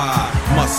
SKY.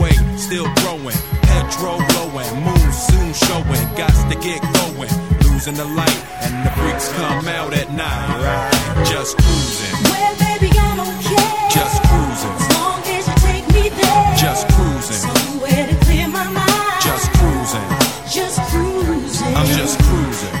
way, still growing. Petrol blowing, moon soon showing. Got to get going. Losing the light, and the freaks come out at night. Just cruising. Well, baby, I don't care. Just cruising. As long as you take me there. Just cruising. Somewhere to clear my mind. Just cruising. Just cruising. I'm just cruising.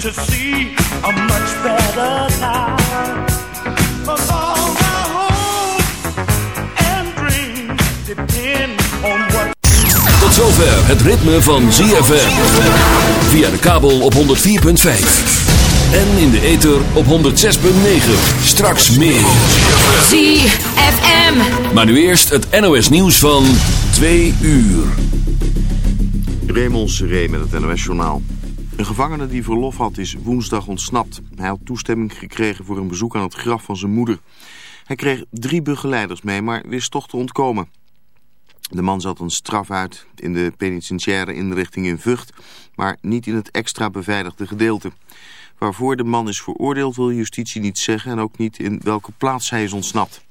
To see a much better life. 'Cause all hopes and dreams depend on what. Tot zover het ritme van ZFM. Via de kabel op 104.5. En in de ether op 106.9. Straks meer. ZFM. Maar nu eerst het NOS nieuws van 2 uur. Raymond Seré met het NOS-journaal. Een gevangene die verlof had is woensdag ontsnapt. Hij had toestemming gekregen voor een bezoek aan het graf van zijn moeder. Hij kreeg drie begeleiders mee, maar wist toch te ontkomen. De man zat een straf uit in de penitentiaire inrichting in Vught, maar niet in het extra beveiligde gedeelte. Waarvoor de man is veroordeeld wil justitie niet zeggen en ook niet in welke plaats hij is ontsnapt.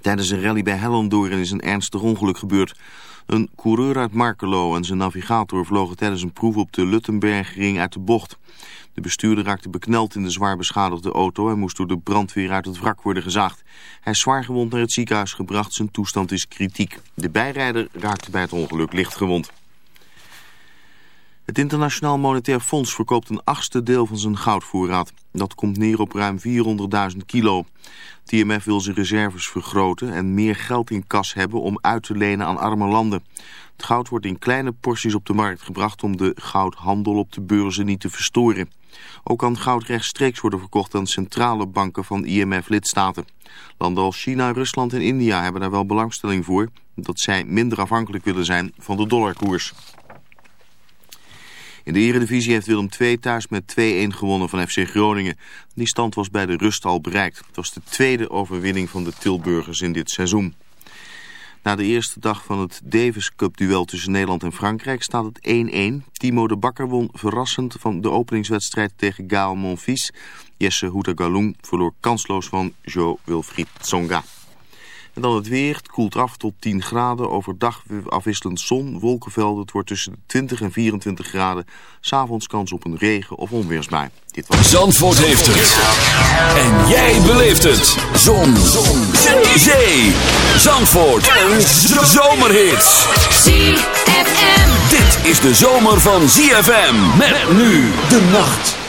Tijdens een rally bij Hellendoorn is een ernstig ongeluk gebeurd. Een coureur uit Markelo en zijn navigator vlogen tijdens een proef op de Luttenbergring uit de bocht. De bestuurder raakte bekneld in de zwaar beschadigde auto en moest door de brandweer uit het wrak worden gezaagd. Hij is zwaar gewond naar het ziekenhuis gebracht, zijn toestand is kritiek. De bijrijder raakte bij het ongeluk licht gewond. Het Internationaal Monetair Fonds verkoopt een achtste deel van zijn goudvoorraad. Dat komt neer op ruim 400.000 kilo. Het IMF wil zijn reserves vergroten en meer geld in kas hebben om uit te lenen aan arme landen. Het goud wordt in kleine porties op de markt gebracht om de goudhandel op de beurzen niet te verstoren. Ook kan goud rechtstreeks worden verkocht aan centrale banken van IMF-lidstaten. Landen als China, Rusland en India hebben daar wel belangstelling voor... dat zij minder afhankelijk willen zijn van de dollarkoers. In de Eredivisie heeft Willem II thuis met 2-1 gewonnen van FC Groningen. Die stand was bij de rust al bereikt. Het was de tweede overwinning van de Tilburgers in dit seizoen. Na de eerste dag van het Davis Cup duel tussen Nederland en Frankrijk staat het 1-1. Timo de Bakker won verrassend van de openingswedstrijd tegen Gael Monfils. Jesse Houtagaloen verloor kansloos van Jo Wilfried Tsonga. En dan het weer. Het koelt af tot 10 graden. Overdag afwisselend zon, wolkenvelden. Het wordt tussen de 20 en 24 graden. S'avonds kans op een regen- of onweersbui. Dit was... Zandvoort heeft het. En jij beleeft het. Zon. zon. Zee. Zandvoort. Een zomerhit. ZFM. Dit is de zomer van ZFM. Met nu de nacht.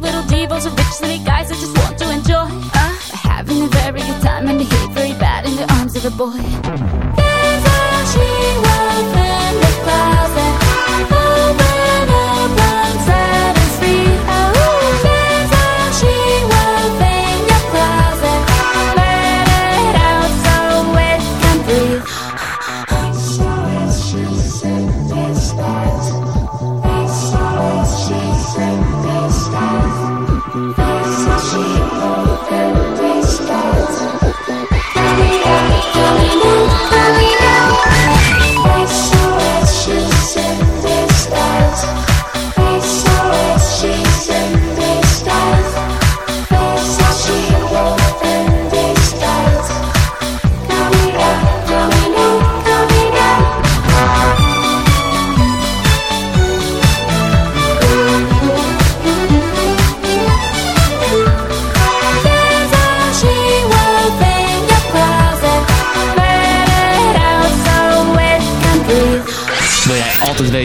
Little divas or rich city guys. I just want to enjoy. Uh, having a very good time and behave very bad in the arms of a boy. There's a she-wolf in the closet. Up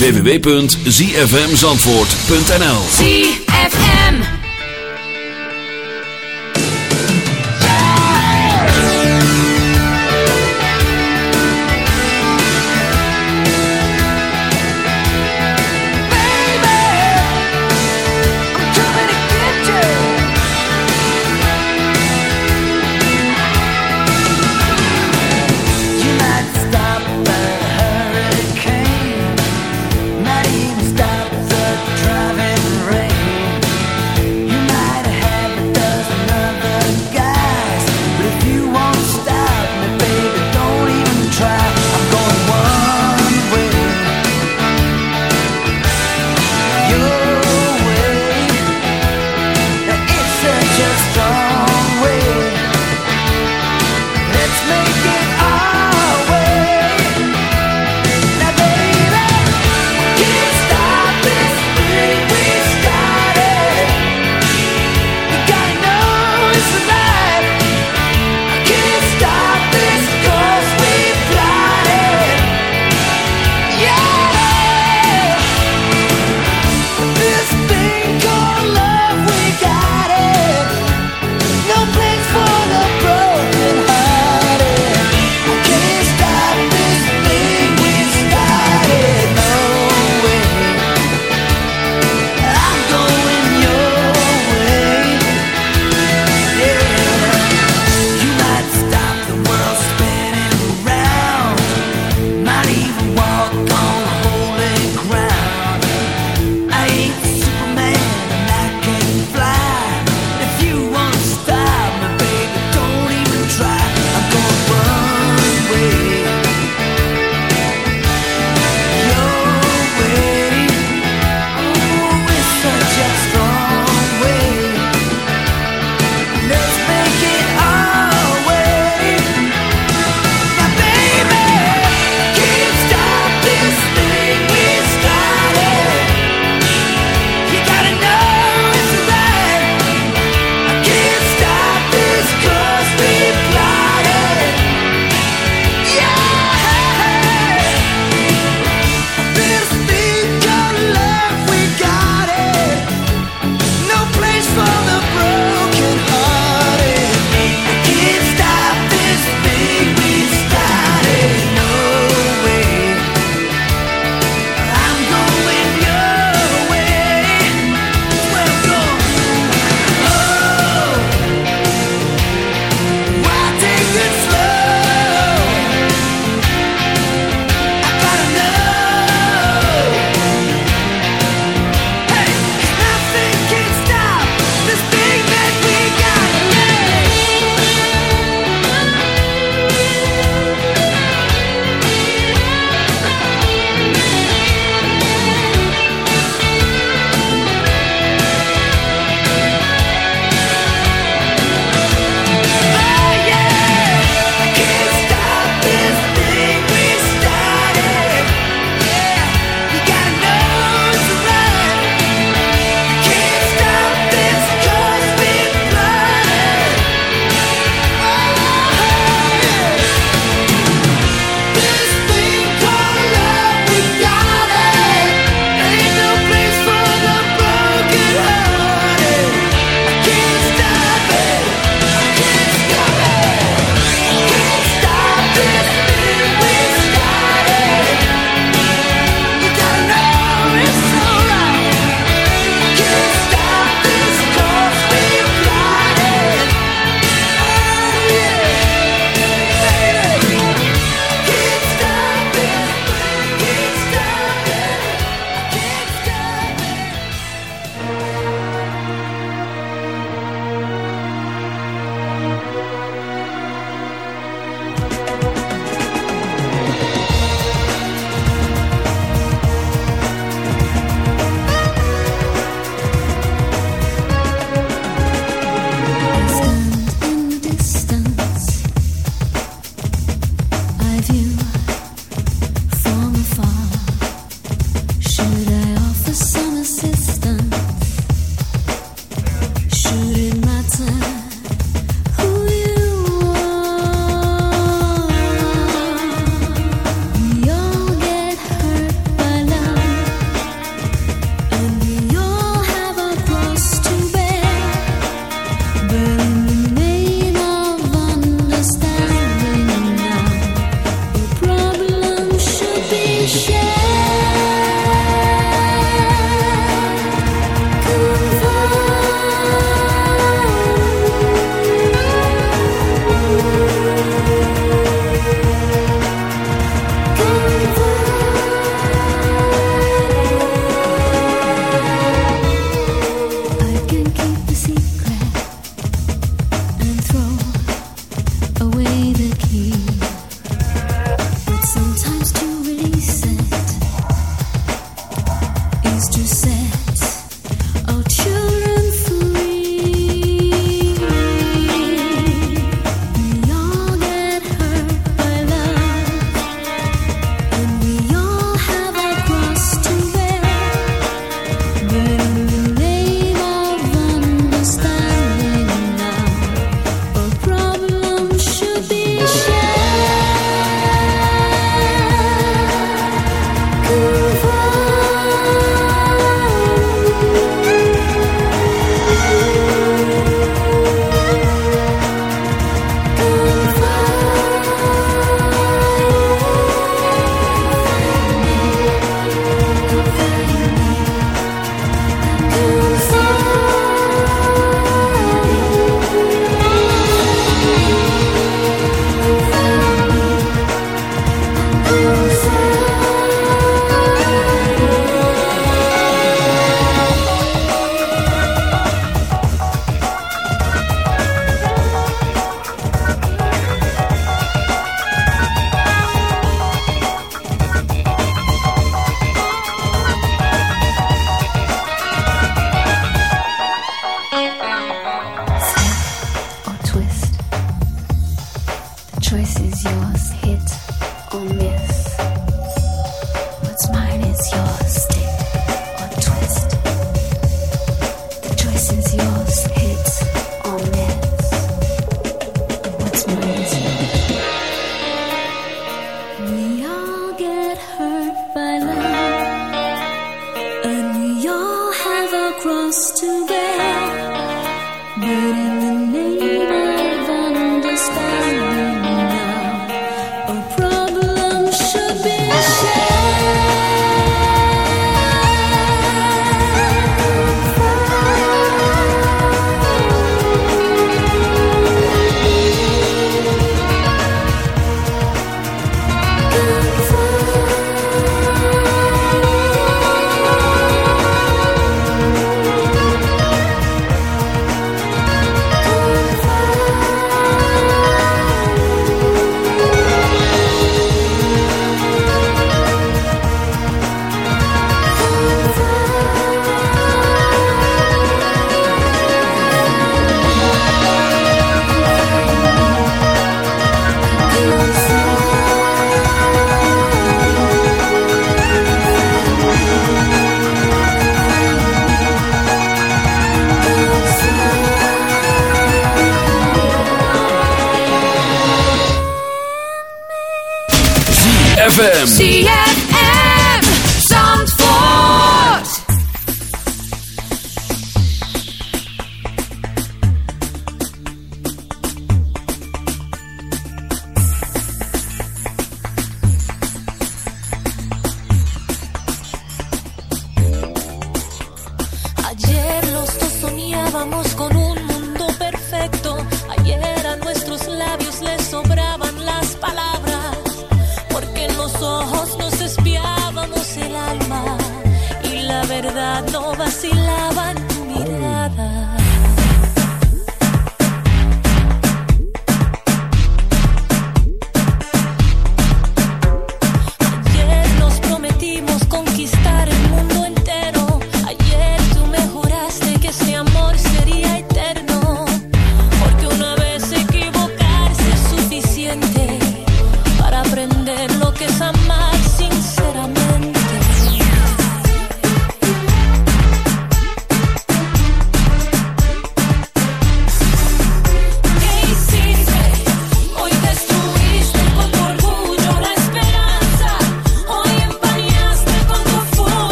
www.zfmzandvoort.nl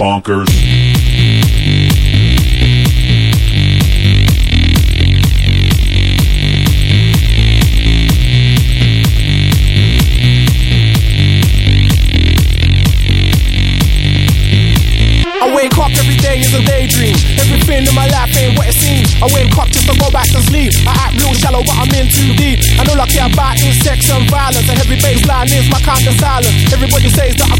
Bonkers. I wake up every day is a daydream. Everything in my life ain't what it seems. I wake up just to go back to sleep. I act real shallow, but I'm in too deep. And all I care about sex and violence. A heavy bass line is my kind of silence. Everybody says that I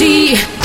ZFM.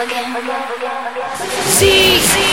Again, love